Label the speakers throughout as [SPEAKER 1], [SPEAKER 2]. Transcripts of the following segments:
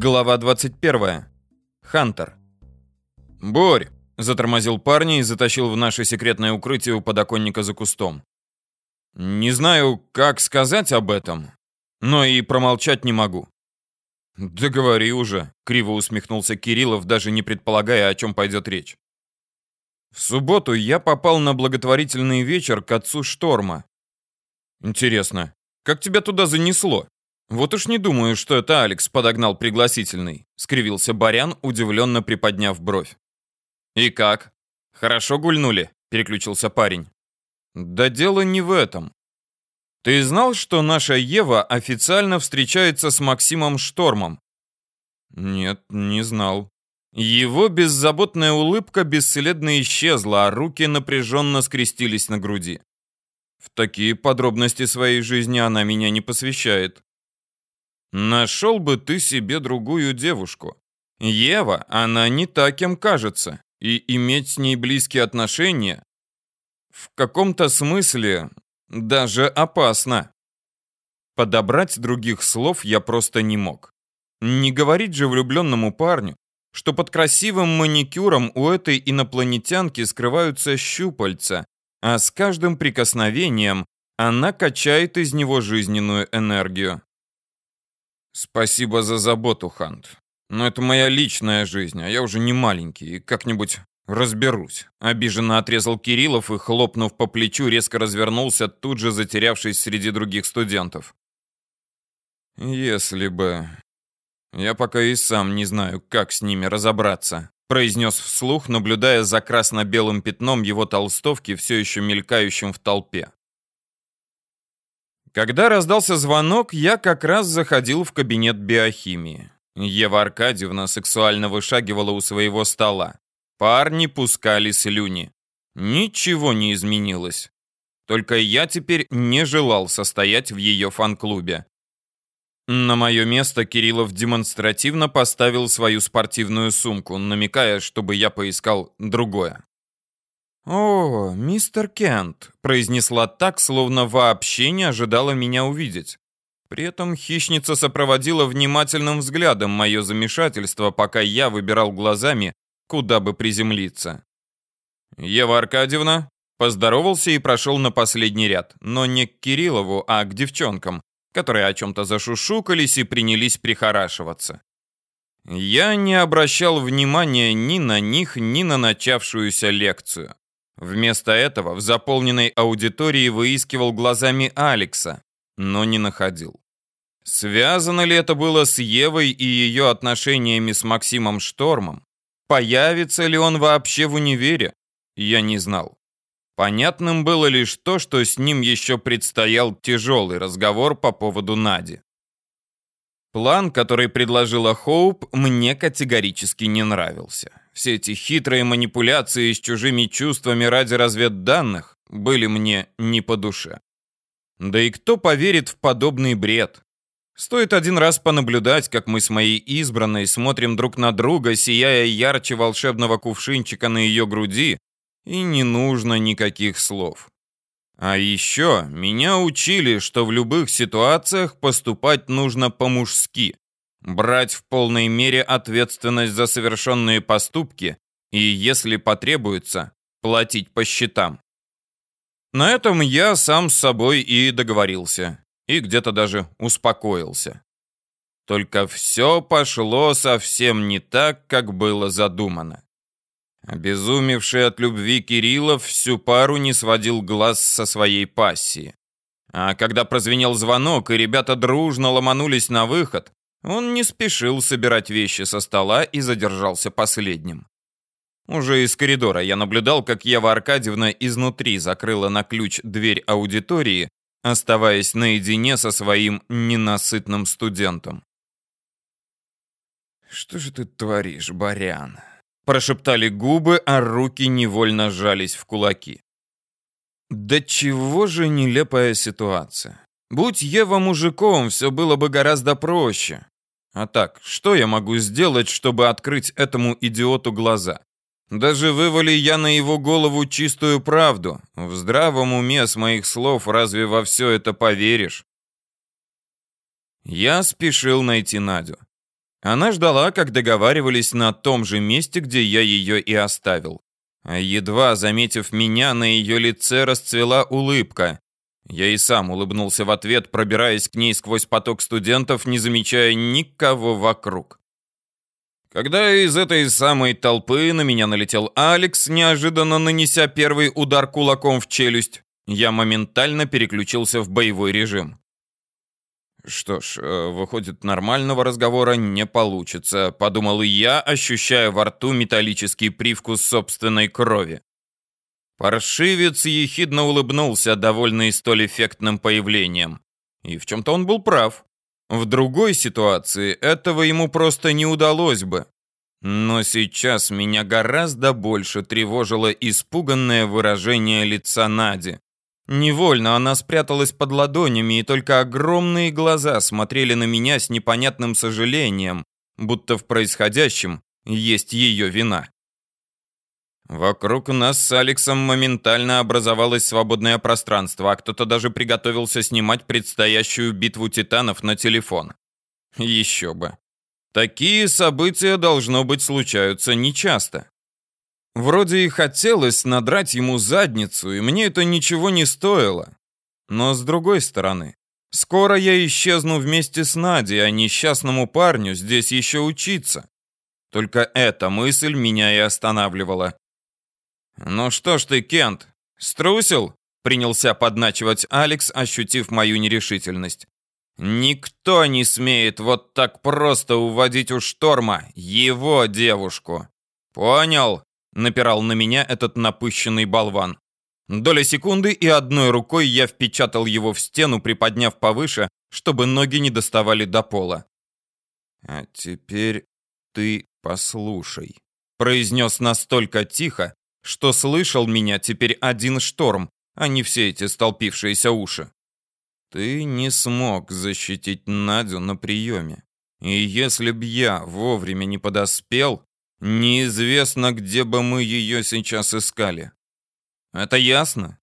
[SPEAKER 1] Глава 21. Хантер. «Борь!» — затормозил парня и затащил в наше секретное укрытие у подоконника за кустом. «Не знаю, как сказать об этом, но и промолчать не могу». «Да говори уже», — криво усмехнулся Кириллов, даже не предполагая, о чем пойдет речь. «В субботу я попал на благотворительный вечер к отцу Шторма. Интересно, как тебя туда занесло?» «Вот уж не думаю, что это Алекс подогнал пригласительный», — скривился Барян, удивленно приподняв бровь. «И как? Хорошо гульнули?» — переключился парень. «Да дело не в этом. Ты знал, что наша Ева официально встречается с Максимом Штормом?» «Нет, не знал». Его беззаботная улыбка бесследно исчезла, а руки напряженно скрестились на груди. В такие подробности своей жизни она меня не посвящает. Нашел бы ты себе другую девушку. Ева, она не так, кем кажется, и иметь с ней близкие отношения в каком-то смысле даже опасно. Подобрать других слов я просто не мог. Не говорить же влюбленному парню, что под красивым маникюром у этой инопланетянки скрываются щупальца, а с каждым прикосновением она качает из него жизненную энергию. Спасибо за заботу, Хант. Но это моя личная жизнь, а я уже не маленький, и как-нибудь разберусь. Обиженно отрезал Кириллов и, хлопнув по плечу, резко развернулся, тут же затерявшись среди других студентов. Если бы... Я пока и сам не знаю, как с ними разобраться, произнес вслух, наблюдая за красно-белым пятном его толстовки, все еще мелькающим в толпе. Когда раздался звонок, я как раз заходил в кабинет биохимии. Ева Аркадьевна сексуально вышагивала у своего стола. Парни пускали слюни. Ничего не изменилось. Только я теперь не желал состоять в ее фан-клубе. На мое место Кириллов демонстративно поставил свою спортивную сумку, намекая, чтобы я поискал другое. «О, мистер Кент», — произнесла так, словно вообще не ожидала меня увидеть. При этом хищница сопроводила внимательным взглядом мое замешательство, пока я выбирал глазами, куда бы приземлиться. «Ева Аркадьевна?» Поздоровался и прошел на последний ряд, но не к Кириллову, а к девчонкам, которые о чем-то зашушукались и принялись прихорашиваться. Я не обращал внимания ни на них, ни на начавшуюся лекцию. Вместо этого в заполненной аудитории выискивал глазами Алекса, но не находил. Связано ли это было с Евой и ее отношениями с Максимом Штормом? Появится ли он вообще в универе? Я не знал. Понятным было лишь то, что с ним еще предстоял тяжелый разговор по поводу Нади. План, который предложила Хоуп, мне категорически не нравился. Все эти хитрые манипуляции с чужими чувствами ради разведданных были мне не по душе. Да и кто поверит в подобный бред? Стоит один раз понаблюдать, как мы с моей избранной смотрим друг на друга, сияя ярче волшебного кувшинчика на ее груди, и не нужно никаких слов. А еще меня учили, что в любых ситуациях поступать нужно по-мужски брать в полной мере ответственность за совершенные поступки и, если потребуется, платить по счетам. На этом я сам с собой и договорился, и где-то даже успокоился. Только все пошло совсем не так, как было задумано. Обезумевший от любви Кириллов всю пару не сводил глаз со своей пассии. А когда прозвенел звонок, и ребята дружно ломанулись на выход, он не спешил собирать вещи со стола и задержался последним. Уже из коридора я наблюдал, как Ева Аркадьевна изнутри закрыла на ключ дверь аудитории, оставаясь наедине со своим ненасытным студентом. «Что же ты творишь, Барян?» Прошептали губы, а руки невольно сжались в кулаки. Да чего же нелепая ситуация. Будь Ева мужиком, все было бы гораздо проще. А так, что я могу сделать, чтобы открыть этому идиоту глаза? Даже вывали я на его голову чистую правду. В здравом уме с моих слов разве во все это поверишь? Я спешил найти Надю. Она ждала, как договаривались, на том же месте, где я ее и оставил. А едва заметив меня, на ее лице расцвела улыбка. Я и сам улыбнулся в ответ, пробираясь к ней сквозь поток студентов, не замечая никого вокруг. Когда из этой самой толпы на меня налетел Алекс, неожиданно нанеся первый удар кулаком в челюсть, я моментально переключился в боевой режим. Что ж, э, выходит, нормального разговора не получится, подумал я, ощущая во рту металлический привкус собственной крови. Паршивец ехидно улыбнулся, довольный столь эффектным появлением. И в чем-то он был прав. В другой ситуации этого ему просто не удалось бы. Но сейчас меня гораздо больше тревожило испуганное выражение лица Нади. Невольно она спряталась под ладонями, и только огромные глаза смотрели на меня с непонятным сожалением, будто в происходящем есть ее вина. Вокруг нас с Алексом моментально образовалось свободное пространство, а кто-то даже приготовился снимать предстоящую битву титанов на телефон. Еще бы. Такие события, должно быть, случаются нечасто. Вроде и хотелось надрать ему задницу, и мне это ничего не стоило. Но с другой стороны, скоро я исчезну вместе с Надей, а несчастному парню здесь еще учиться. Только эта мысль меня и останавливала. «Ну что ж ты, Кент, струсил?» Принялся подначивать Алекс, ощутив мою нерешительность. «Никто не смеет вот так просто уводить у шторма его девушку. Понял?» Напирал на меня этот напыщенный болван. Доля секунды, и одной рукой я впечатал его в стену, приподняв повыше, чтобы ноги не доставали до пола. «А теперь ты послушай», — произнес настолько тихо, что слышал меня теперь один шторм, а не все эти столпившиеся уши. Ты не смог защитить Надю на приеме. И если б я вовремя не подоспел, неизвестно, где бы мы ее сейчас искали. Это ясно?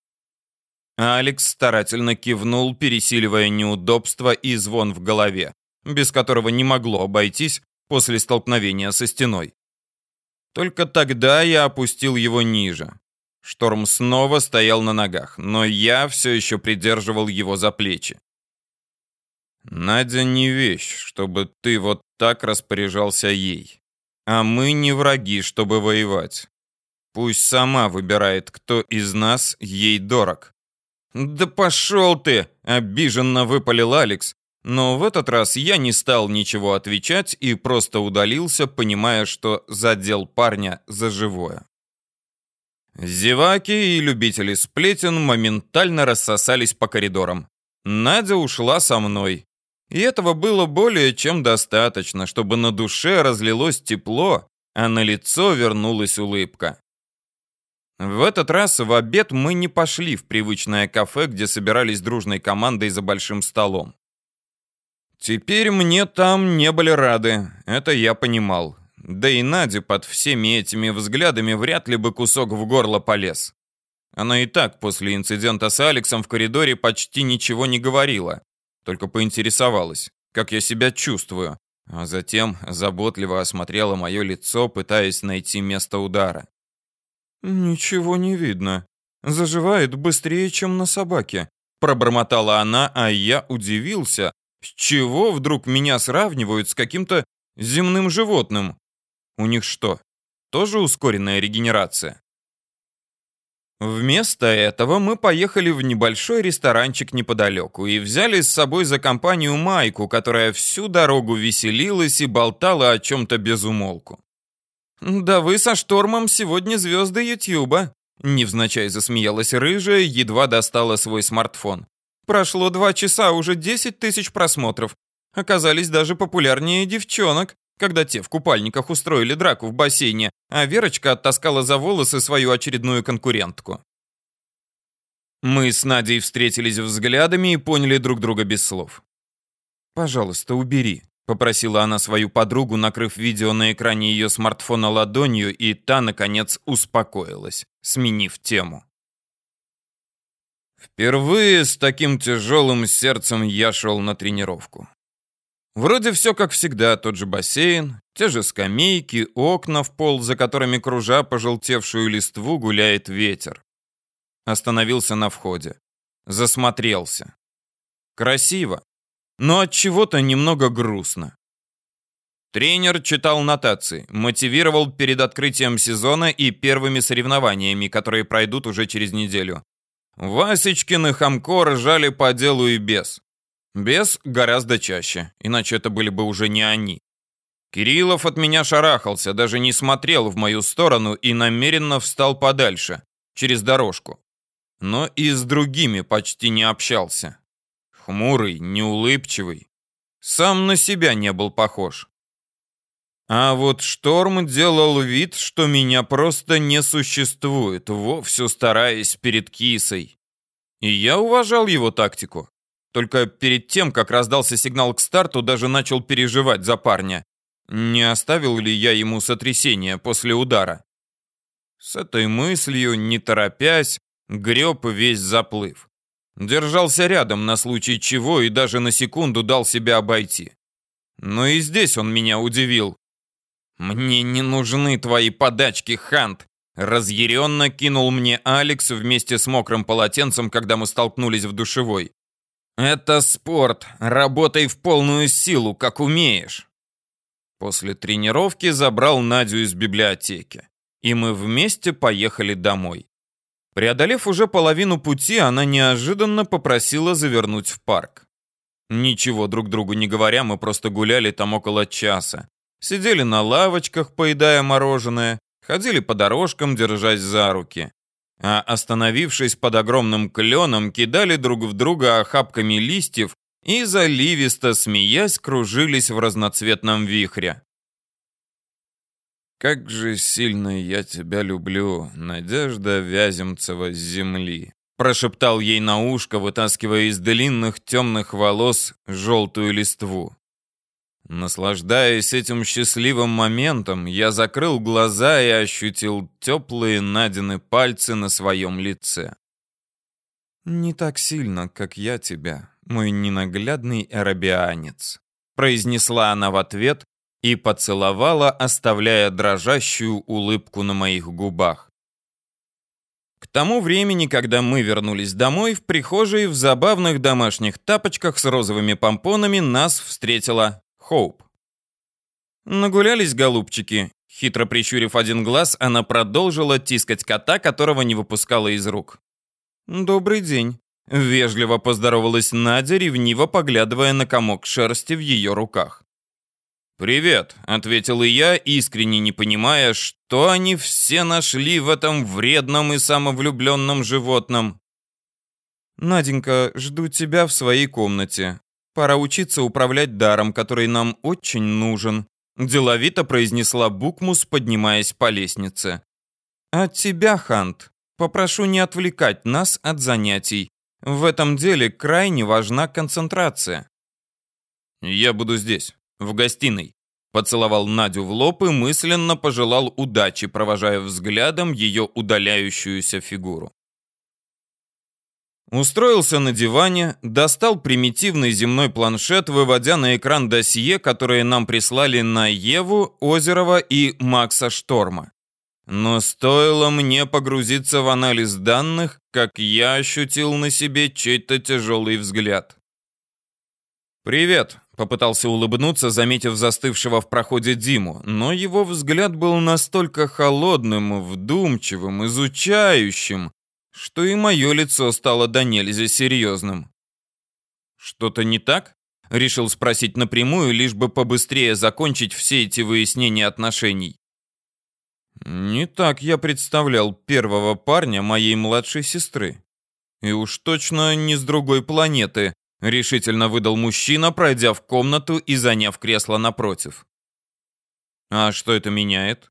[SPEAKER 1] Алекс старательно кивнул, пересиливая неудобство и звон в голове, без которого не могло обойтись после столкновения со стеной. Только тогда я опустил его ниже. Шторм снова стоял на ногах, но я все еще придерживал его за плечи. Надя не вещь, чтобы ты вот так распоряжался ей. А мы не враги, чтобы воевать. Пусть сама выбирает, кто из нас ей дорог. Да пошел ты, обиженно выпалил Алекс, но в этот раз я не стал ничего отвечать и просто удалился, понимая, что задел парня за живое. Зеваки и любители сплетен моментально рассосались по коридорам. Надя ушла со мной. И этого было более чем достаточно, чтобы на душе разлилось тепло, а на лицо вернулась улыбка. В этот раз в обед мы не пошли в привычное кафе, где собирались дружной командой за большим столом. Теперь мне там не были рады, это я понимал. Да и Наде под всеми этими взглядами вряд ли бы кусок в горло полез. Она и так после инцидента с Алексом в коридоре почти ничего не говорила, только поинтересовалась, как я себя чувствую, а затем заботливо осмотрела мое лицо, пытаясь найти место удара. «Ничего не видно. Заживает быстрее, чем на собаке», пробормотала она, а я удивился, с чего вдруг меня сравнивают с каким-то земным животным? У них что, тоже ускоренная регенерация? Вместо этого мы поехали в небольшой ресторанчик неподалеку и взяли с собой за компанию Майку, которая всю дорогу веселилась и болтала о чем-то без умолку. «Да вы со Штормом сегодня звезды Ютьюба», — невзначай засмеялась рыжая, едва достала свой смартфон. Прошло два часа, уже 10 тысяч просмотров. Оказались даже популярнее девчонок, когда те в купальниках устроили драку в бассейне, а Верочка оттаскала за волосы свою очередную конкурентку. Мы с Надей встретились взглядами и поняли друг друга без слов. «Пожалуйста, убери», — попросила она свою подругу, накрыв видео на экране ее смартфона ладонью, и та, наконец, успокоилась, сменив тему. Впервые с таким тяжелым сердцем я шел на тренировку. Вроде все как всегда, тот же бассейн, те же скамейки, окна в пол, за которыми кружа пожелтевшую листву гуляет ветер. Остановился на входе. Засмотрелся. Красиво, но от чего-то немного грустно. Тренер читал нотации, мотивировал перед открытием сезона и первыми соревнованиями, которые пройдут уже через неделю. Васечкин и Хамко ржали по делу и без. Без гораздо чаще, иначе это были бы уже не они. Кириллов от меня шарахался, даже не смотрел в мою сторону и намеренно встал подальше, через дорожку. Но и с другими почти не общался. Хмурый, неулыбчивый. Сам на себя не был похож. А вот Шторм делал вид, что меня просто не существует, вовсю стараясь перед кисой. И я уважал его тактику. Только перед тем, как раздался сигнал к старту, даже начал переживать за парня. Не оставил ли я ему сотрясение после удара? С этой мыслью, не торопясь, греб весь заплыв. Держался рядом на случай чего и даже на секунду дал себя обойти. Но и здесь он меня удивил. «Мне не нужны твои подачки, Хант!» Разъяренно кинул мне Алекс вместе с мокрым полотенцем, когда мы столкнулись в душевой. Это спорт. Работай в полную силу, как умеешь. После тренировки забрал Надю из библиотеки, и мы вместе поехали домой. Преодолев уже половину пути, она неожиданно попросила завернуть в парк. Ничего друг другу не говоря, мы просто гуляли там около часа. Сидели на лавочках, поедая мороженое, ходили по дорожкам, держась за руки а остановившись под огромным кленом, кидали друг в друга охапками листьев и, заливисто смеясь, кружились в разноцветном вихре. «Как же сильно я тебя люблю, Надежда Вяземцева с земли!» Прошептал ей на ушко, вытаскивая из длинных темных волос желтую листву. Наслаждаясь этим счастливым моментом, я закрыл глаза и ощутил теплые Надины пальцы на своем лице. «Не так сильно, как я тебя, мой ненаглядный арабианец», произнесла она в ответ и поцеловала, оставляя дрожащую улыбку на моих губах. К тому времени, когда мы вернулись домой, в прихожей в забавных домашних тапочках с розовыми помпонами нас встретила Хоуп. Нагулялись голубчики. Хитро прищурив один глаз, она продолжила тискать кота, которого не выпускала из рук. «Добрый день», — вежливо поздоровалась Надя, ревниво поглядывая на комок шерсти в ее руках. «Привет», — ответил и я, искренне не понимая, что они все нашли в этом вредном и самовлюбленном животном. «Наденька, жду тебя в своей комнате. Пора учиться управлять даром, который нам очень нужен», деловито произнесла Букмус, поднимаясь по лестнице. «От тебя, Хант, попрошу не отвлекать нас от занятий. В этом деле крайне важна концентрация». «Я буду здесь, в гостиной», поцеловал Надю в лоб и мысленно пожелал удачи, провожая взглядом ее удаляющуюся фигуру. Устроился на диване, достал примитивный земной планшет, выводя на экран досье, которые нам прислали на Еву, Озерова и Макса Шторма. Но стоило мне погрузиться в анализ данных, как я ощутил на себе чей-то тяжелый взгляд. «Привет», — попытался улыбнуться, заметив застывшего в проходе Диму, но его взгляд был настолько холодным, вдумчивым, изучающим, что и мое лицо стало до нельзя серьезным. «Что-то не так?» — решил спросить напрямую, лишь бы побыстрее закончить все эти выяснения отношений. «Не так я представлял первого парня моей младшей сестры. И уж точно не с другой планеты», — решительно выдал мужчина, пройдя в комнату и заняв кресло напротив. «А что это меняет?»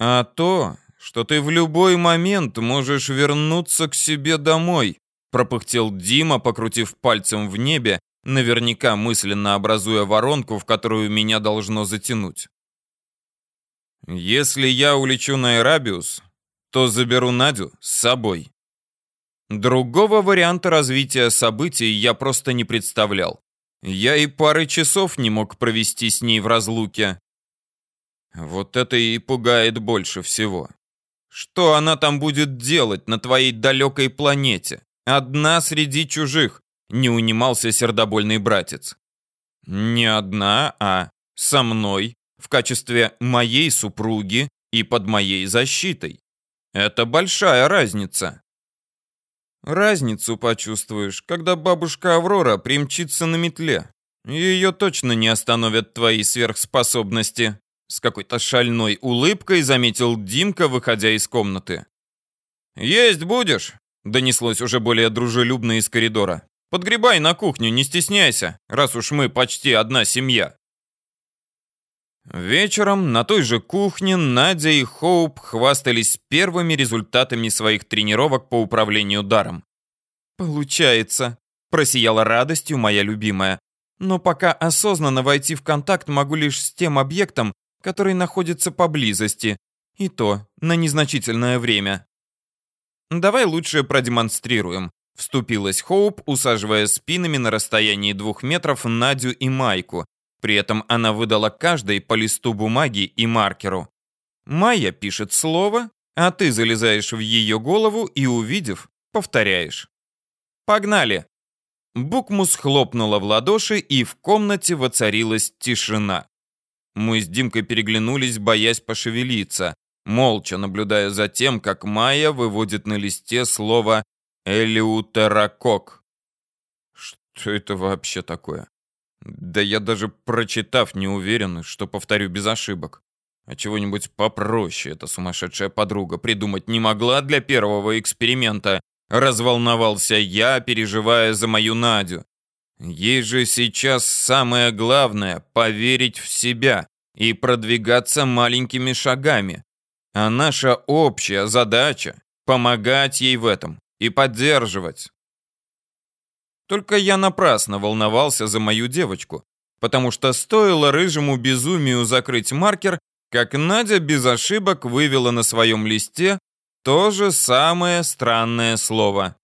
[SPEAKER 1] «А то, что ты в любой момент можешь вернуться к себе домой», пропыхтел Дима, покрутив пальцем в небе, наверняка мысленно образуя воронку, в которую меня должно затянуть. «Если я улечу на Эрабиус, то заберу Надю с собой». Другого варианта развития событий я просто не представлял. Я и пары часов не мог провести с ней в разлуке. Вот это и пугает больше всего. Что она там будет делать на твоей далекой планете? Одна среди чужих, не унимался сердобольный братец. Не одна, а со мной, в качестве моей супруги и под моей защитой. Это большая разница. Разницу почувствуешь, когда бабушка Аврора примчится на метле. Ее точно не остановят твои сверхспособности. С какой-то шальной улыбкой заметил Димка, выходя из комнаты. «Есть будешь?» — донеслось уже более дружелюбно из коридора. «Подгребай на кухню, не стесняйся, раз уж мы почти одна семья». Вечером на той же кухне Надя и Хоуп хвастались первыми результатами своих тренировок по управлению даром. «Получается», — просияла радостью моя любимая. «Но пока осознанно войти в контакт могу лишь с тем объектом, который находится поблизости, и то на незначительное время». «Давай лучше продемонстрируем», — вступилась Хоуп, усаживая спинами на расстоянии двух метров Надю и Майку, при этом она выдала каждой по листу бумаги и маркеру. Майя пишет слово, а ты залезаешь в ее голову и, увидев, повторяешь. Погнали! Букмус хлопнула в ладоши, и в комнате воцарилась тишина. Мы с Димкой переглянулись, боясь пошевелиться, молча наблюдая за тем, как Майя выводит на листе слово «элеутерокок». Что это вообще такое? Да я даже прочитав не уверен, что повторю без ошибок. А чего-нибудь попроще эта сумасшедшая подруга придумать не могла для первого эксперимента. Разволновался я, переживая за мою Надю. Ей же сейчас самое главное — поверить в себя и продвигаться маленькими шагами. А наша общая задача — помогать ей в этом и поддерживать. Только я напрасно волновался за мою девочку, потому что стоило рыжему безумию закрыть маркер, как Надя без ошибок вывела на своем листе то же самое странное слово.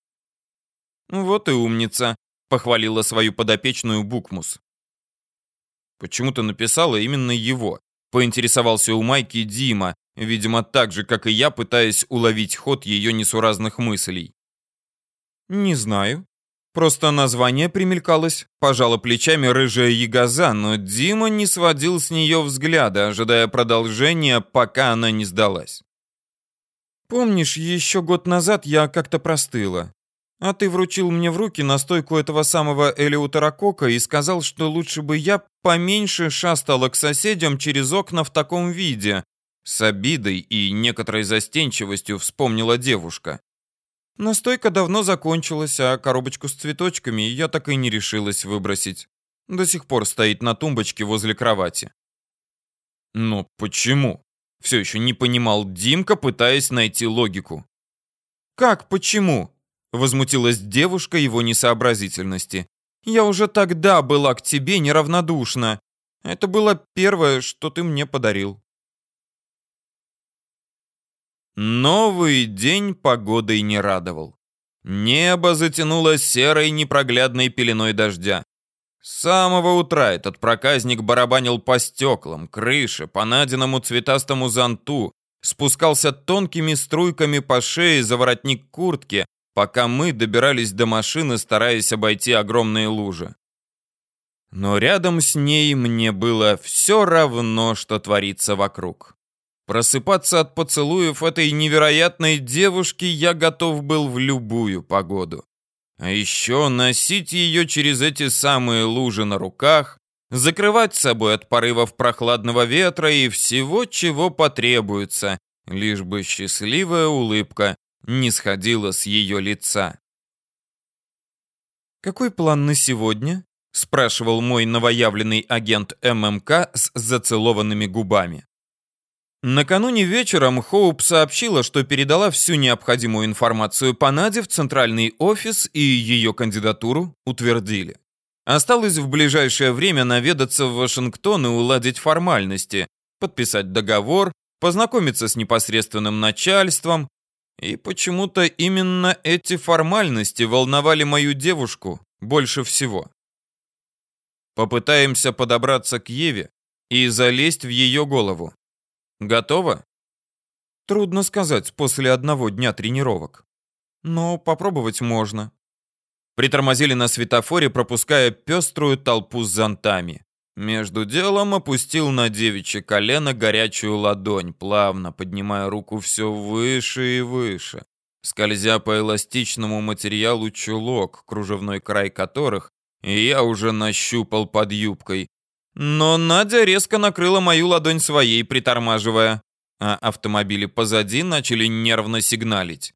[SPEAKER 1] «Вот и умница», — похвалила свою подопечную Букмус. «Почему ты написала именно его?» — поинтересовался у Майки Дима, видимо, так же, как и я, пытаясь уловить ход ее несуразных мыслей. «Не знаю», Просто название примелькалось. Пожала плечами рыжая ягоза, но Дима не сводил с нее взгляда, ожидая продолжения, пока она не сдалась. «Помнишь, еще год назад я как-то простыла, а ты вручил мне в руки настойку этого самого элеутерокока и сказал, что лучше бы я поменьше шастала к соседям через окна в таком виде». С обидой и некоторой застенчивостью вспомнила девушка. Настойка давно закончилась, а коробочку с цветочками я так и не решилась выбросить. До сих пор стоит на тумбочке возле кровати. Но почему? Все еще не понимал Димка, пытаясь найти логику. Как почему? Возмутилась девушка его несообразительности. Я уже тогда была к тебе неравнодушна. Это было первое, что ты мне подарил. Новый день погодой не радовал. Небо затянуло серой непроглядной пеленой дождя. С самого утра этот проказник барабанил по стеклам, крыше, по наденому цветастому зонту, спускался тонкими струйками по шее за воротник куртки, пока мы добирались до машины, стараясь обойти огромные лужи. Но рядом с ней мне было все равно, что творится вокруг. Просыпаться от поцелуев этой невероятной девушки я готов был в любую погоду. А еще носить ее через эти самые лужи на руках, закрывать собой от порывов прохладного ветра и всего, чего потребуется, лишь бы счастливая улыбка не сходила с ее лица. «Какой план на сегодня?» — спрашивал мой новоявленный агент ММК с зацелованными губами. Накануне вечером Хоуп сообщила, что передала всю необходимую информацию по Наде в центральный офис и ее кандидатуру утвердили. Осталось в ближайшее время наведаться в Вашингтон и уладить формальности, подписать договор, познакомиться с непосредственным начальством. И почему-то именно эти формальности волновали мою девушку больше всего. Попытаемся подобраться к Еве и залезть в ее голову. Готово? Трудно сказать после одного дня тренировок. Но попробовать можно. Притормозили на светофоре, пропуская пеструю толпу с зонтами. Между делом опустил на девичье колено горячую ладонь, плавно поднимая руку все выше и выше, скользя по эластичному материалу чулок, кружевной край которых я уже нащупал под юбкой. Но Надя резко накрыла мою ладонь своей, притормаживая, а автомобили позади начали нервно сигналить.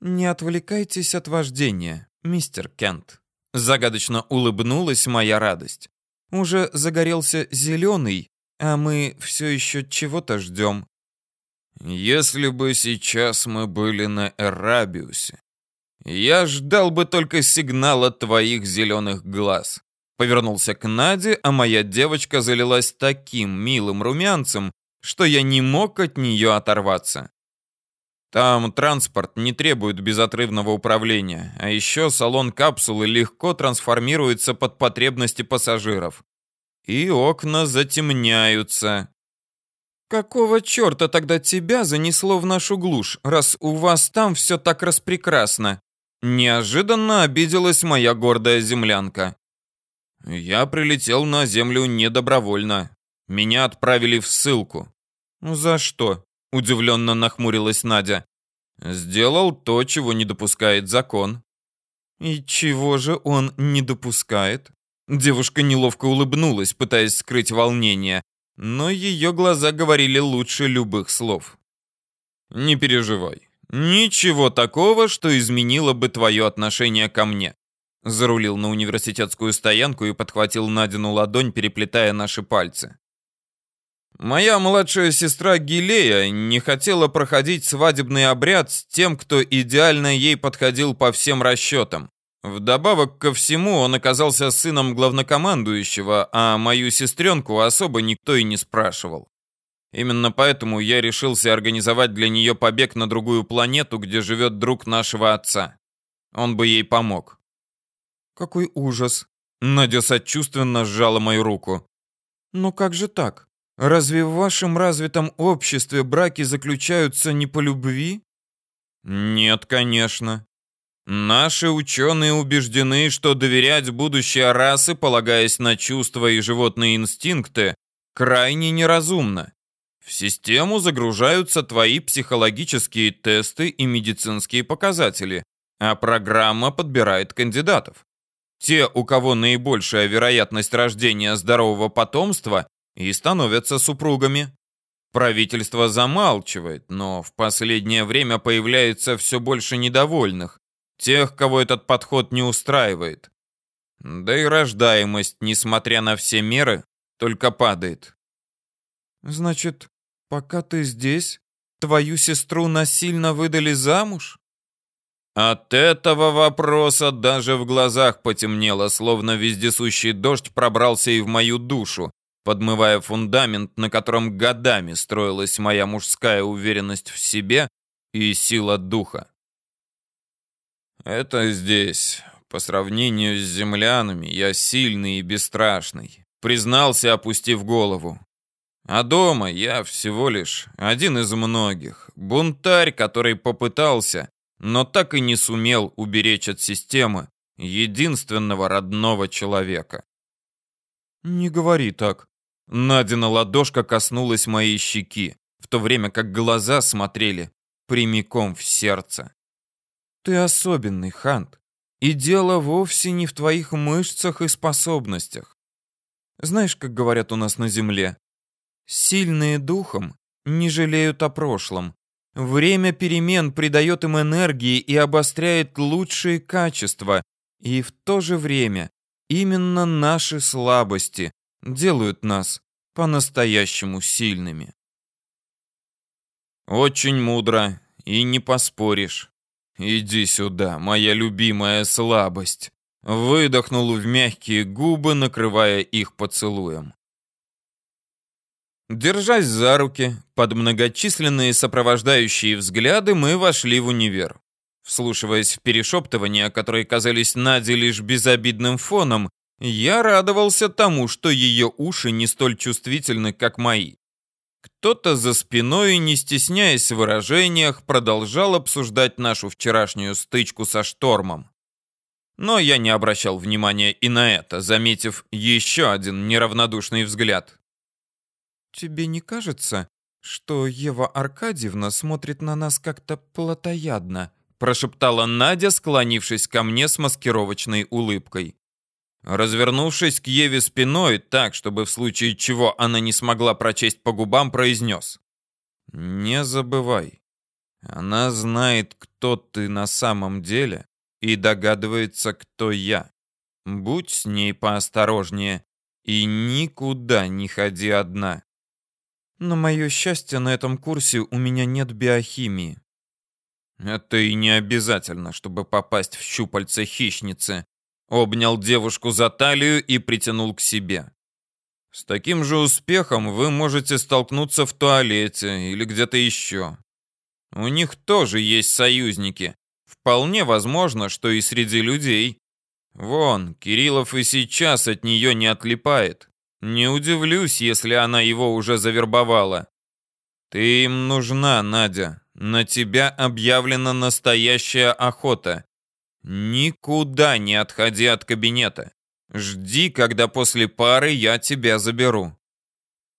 [SPEAKER 1] «Не отвлекайтесь от вождения, мистер Кент». Загадочно улыбнулась моя радость. «Уже загорелся зеленый, а мы все еще чего-то ждем». «Если бы сейчас мы были на Эрабиусе, я ждал бы только сигнала твоих зеленых глаз». Повернулся к Наде, а моя девочка залилась таким милым румянцем, что я не мог от нее оторваться. Там транспорт не требует безотрывного управления, а еще салон капсулы легко трансформируется под потребности пассажиров. И окна затемняются. Какого черта тогда тебя занесло в нашу глушь, раз у вас там все так распрекрасно? Неожиданно обиделась моя гордая землянка. Я прилетел на землю недобровольно. Меня отправили в ссылку. За что? Удивленно нахмурилась Надя. Сделал то, чего не допускает закон. И чего же он не допускает? Девушка неловко улыбнулась, пытаясь скрыть волнение, но ее глаза говорили лучше любых слов. Не переживай. Ничего такого, что изменило бы твое отношение ко мне. Зарулил на университетскую стоянку и подхватил Надину ладонь, переплетая наши пальцы. Моя младшая сестра Гилея не хотела проходить свадебный обряд с тем, кто идеально ей подходил по всем расчетам. Вдобавок ко всему, он оказался сыном главнокомандующего, а мою сестренку особо никто и не спрашивал. Именно поэтому я решился организовать для нее побег на другую планету, где живет друг нашего отца. Он бы ей помог. Какой ужас. Надя сочувственно сжала мою руку. Но как же так? Разве в вашем развитом обществе браки заключаются не по любви? Нет, конечно. Наши ученые убеждены, что доверять будущей расы, полагаясь на чувства и животные инстинкты, крайне неразумно. В систему загружаются твои психологические тесты и медицинские показатели, а программа подбирает кандидатов. Те, у кого наибольшая вероятность рождения здорового потомства, и становятся супругами. Правительство замалчивает, но в последнее время появляется все больше недовольных, тех, кого этот подход не устраивает. Да и рождаемость, несмотря на все меры, только падает. Значит, пока ты здесь, твою сестру насильно выдали замуж? От этого вопроса даже в глазах потемнело, словно вездесущий дождь пробрался и в мою душу, подмывая фундамент, на котором годами строилась моя мужская уверенность в себе и сила духа. Это здесь, по сравнению с землянами, я сильный и бесстрашный, признался, опустив голову. А дома я всего лишь один из многих, бунтарь, который попытался, но так и не сумел уберечь от системы единственного родного человека. «Не говори так», Надина ладошка коснулась моей щеки, в то время как глаза смотрели прямиком в сердце. Ты особенный, Хант, и дело вовсе не в твоих мышцах и способностях. Знаешь, как говорят у нас на земле, сильные духом не жалеют о прошлом. Время перемен придает им энергии и обостряет лучшие качества, и в то же время именно наши слабости делают нас по-настоящему сильными. Очень мудро, и не поспоришь. Иди сюда, моя любимая слабость. Выдохнул в мягкие губы, накрывая их поцелуем. Держась за руки, под многочисленные сопровождающие взгляды, мы вошли в универ. Вслушиваясь в перешептывания, которые казались Наде лишь безобидным фоном, я радовался тому, что ее уши не столь чувствительны, как мои. Кто-то за спиной, не стесняясь в выражениях, продолжал обсуждать нашу вчерашнюю стычку со штормом. Но я не обращал внимания и на это, заметив еще один неравнодушный взгляд. «Тебе не кажется, что Ева Аркадьевна смотрит на нас как-то плотоядно?» прошептала Надя, склонившись ко мне с маскировочной улыбкой. Развернувшись к Еве спиной, так, чтобы в случае чего она не смогла прочесть по губам, произнес. «Не забывай, она знает, кто ты на самом деле, и догадывается, кто я. Будь с ней поосторожнее и никуда не ходи одна». На мое счастье, на этом курсе у меня нет биохимии. Это и не обязательно, чтобы попасть в щупальца хищницы. Обнял девушку за талию и притянул к себе. С таким же успехом вы можете столкнуться в туалете или где-то еще. У них тоже есть союзники. Вполне возможно, что и среди людей. Вон, Кириллов и сейчас от нее не отлипает. Не удивлюсь, если она его уже завербовала. Ты им нужна, Надя. На тебя объявлена настоящая охота. Никуда не отходи от кабинета. Жди, когда после пары я тебя заберу.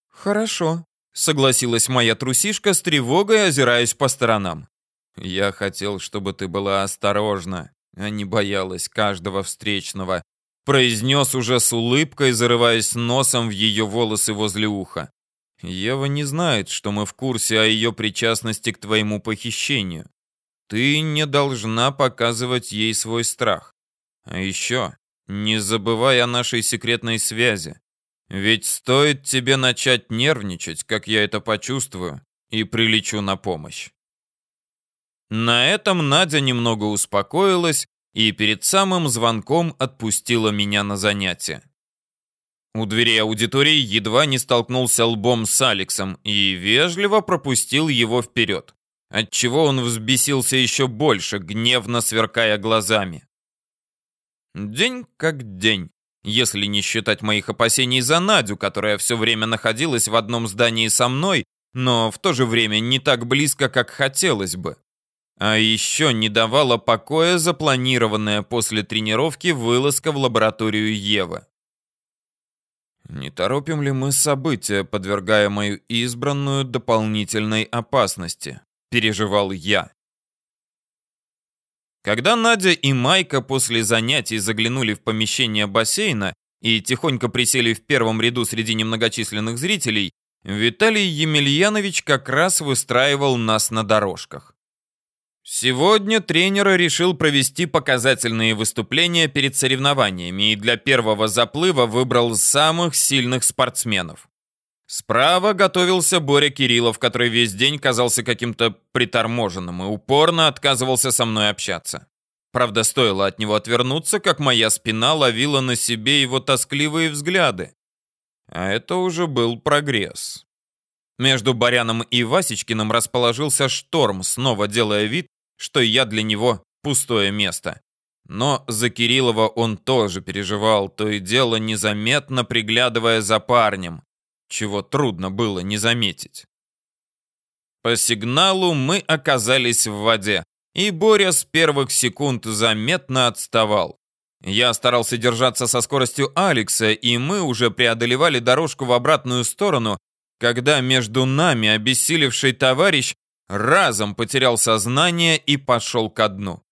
[SPEAKER 1] Хорошо, согласилась моя трусишка с тревогой, озираясь по сторонам. Я хотел, чтобы ты была осторожна, а не боялась каждого встречного, произнес уже с улыбкой, зарываясь носом в ее волосы возле уха. Ева не знает, что мы в курсе о ее причастности к твоему похищению. Ты не должна показывать ей свой страх. А еще не забывай о нашей секретной связи. Ведь стоит тебе начать нервничать, как я это почувствую, и прилечу на помощь. На этом Надя немного успокоилась и перед самым звонком отпустила меня на занятие. У дверей аудитории едва не столкнулся лбом с Алексом и вежливо пропустил его вперед отчего он взбесился еще больше, гневно сверкая глазами. День как день, если не считать моих опасений за Надю, которая все время находилась в одном здании со мной, но в то же время не так близко, как хотелось бы. А еще не давала покоя запланированная после тренировки вылазка в лабораторию Евы. Не торопим ли мы события, подвергая мою избранную дополнительной опасности? Переживал я. Когда Надя и Майка после занятий заглянули в помещение бассейна и тихонько присели в первом ряду среди немногочисленных зрителей, Виталий Емельянович как раз выстраивал нас на дорожках. Сегодня тренер решил провести показательные выступления перед соревнованиями и для первого заплыва выбрал самых сильных спортсменов. Справа готовился Боря Кириллов, который весь день казался каким-то приторможенным и упорно отказывался со мной общаться. Правда, стоило от него отвернуться, как моя спина ловила на себе его тоскливые взгляды. А это уже был прогресс. Между Баряном и Васечкиным расположился шторм, снова делая вид, что я для него пустое место. Но за Кириллова он тоже переживал, то и дело незаметно приглядывая за парнем чего трудно было не заметить. По сигналу мы оказались в воде, и Боря с первых секунд заметно отставал. Я старался держаться со скоростью Алекса, и мы уже преодолевали дорожку в обратную сторону, когда между нами обессилевший товарищ разом потерял сознание и пошел ко дну.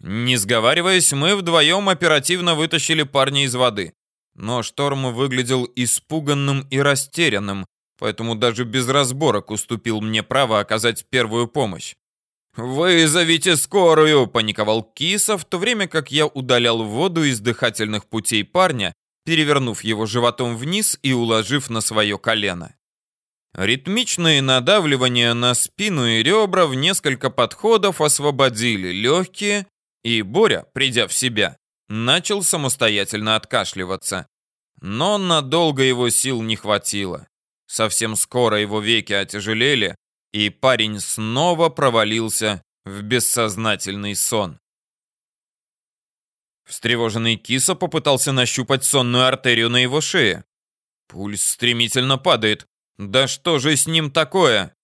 [SPEAKER 1] Не сговариваясь, мы вдвоем оперативно вытащили парня из воды. Но Шторм выглядел испуганным и растерянным, поэтому даже без разборок уступил мне право оказать первую помощь. «Вызовите скорую!» — паниковал Киса, в то время как я удалял воду из дыхательных путей парня, перевернув его животом вниз и уложив на свое колено. Ритмичные надавливания на спину и ребра в несколько подходов освободили легкие, и Боря, придя в себя, начал самостоятельно откашливаться. Но надолго его сил не хватило. Совсем скоро его веки отяжелели, и парень снова провалился в бессознательный сон. Встревоженный киса попытался нащупать сонную артерию на его шее. Пульс стремительно падает. Да что же с ним такое?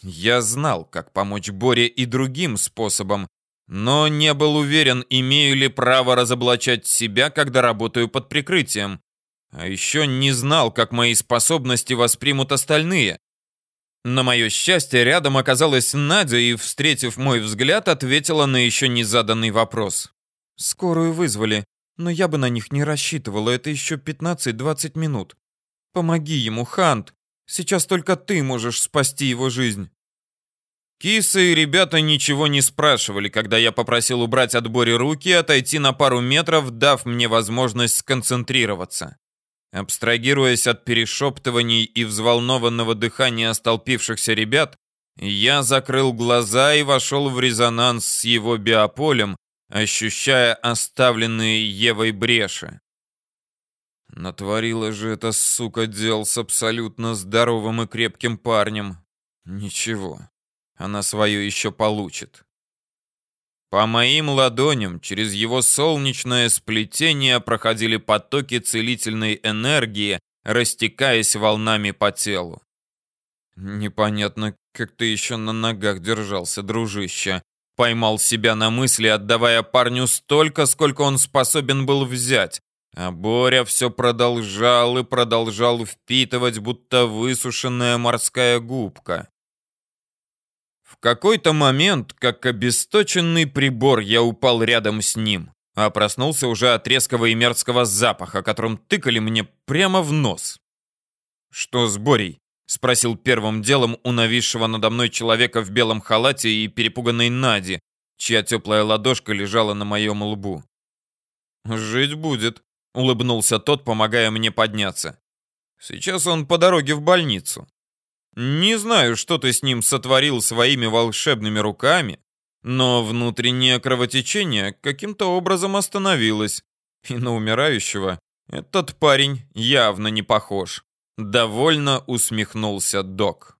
[SPEAKER 1] Я знал, как помочь Боре и другим способом, но не был уверен, имею ли право разоблачать себя, когда работаю под прикрытием. А еще не знал, как мои способности воспримут остальные. На мое счастье, рядом оказалась Надя и, встретив мой взгляд, ответила на еще не заданный вопрос. «Скорую вызвали, но я бы на них не рассчитывала, это еще 15-20 минут. Помоги ему, Хант, сейчас только ты можешь спасти его жизнь». Киса и ребята ничего не спрашивали, когда я попросил убрать от Бори руки и отойти на пару метров, дав мне возможность сконцентрироваться. Абстрагируясь от перешептываний и взволнованного дыхания столпившихся ребят, я закрыл глаза и вошел в резонанс с его биополем, ощущая оставленные Евой бреши. Натворила же эта сука дел с абсолютно здоровым и крепким парнем. Ничего, она свое еще получит. По моим ладоням через его солнечное сплетение проходили потоки целительной энергии, растекаясь волнами по телу. Непонятно, как ты еще на ногах держался, дружище. Поймал себя на мысли, отдавая парню столько, сколько он способен был взять. А Боря все продолжал и продолжал впитывать, будто высушенная морская губка. В какой-то момент, как обесточенный прибор, я упал рядом с ним, а проснулся уже от резкого и мерзкого запаха, которым тыкали мне прямо в нос. «Что с Борей?» — спросил первым делом у нависшего надо мной человека в белом халате и перепуганной Нади, чья теплая ладошка лежала на моем лбу. «Жить будет», — улыбнулся тот, помогая мне подняться. «Сейчас он по дороге в больницу. Не знаю, что ты с ним сотворил своими волшебными руками, но внутреннее кровотечение каким-то образом остановилось, и на умирающего этот парень явно не похож. Довольно усмехнулся док.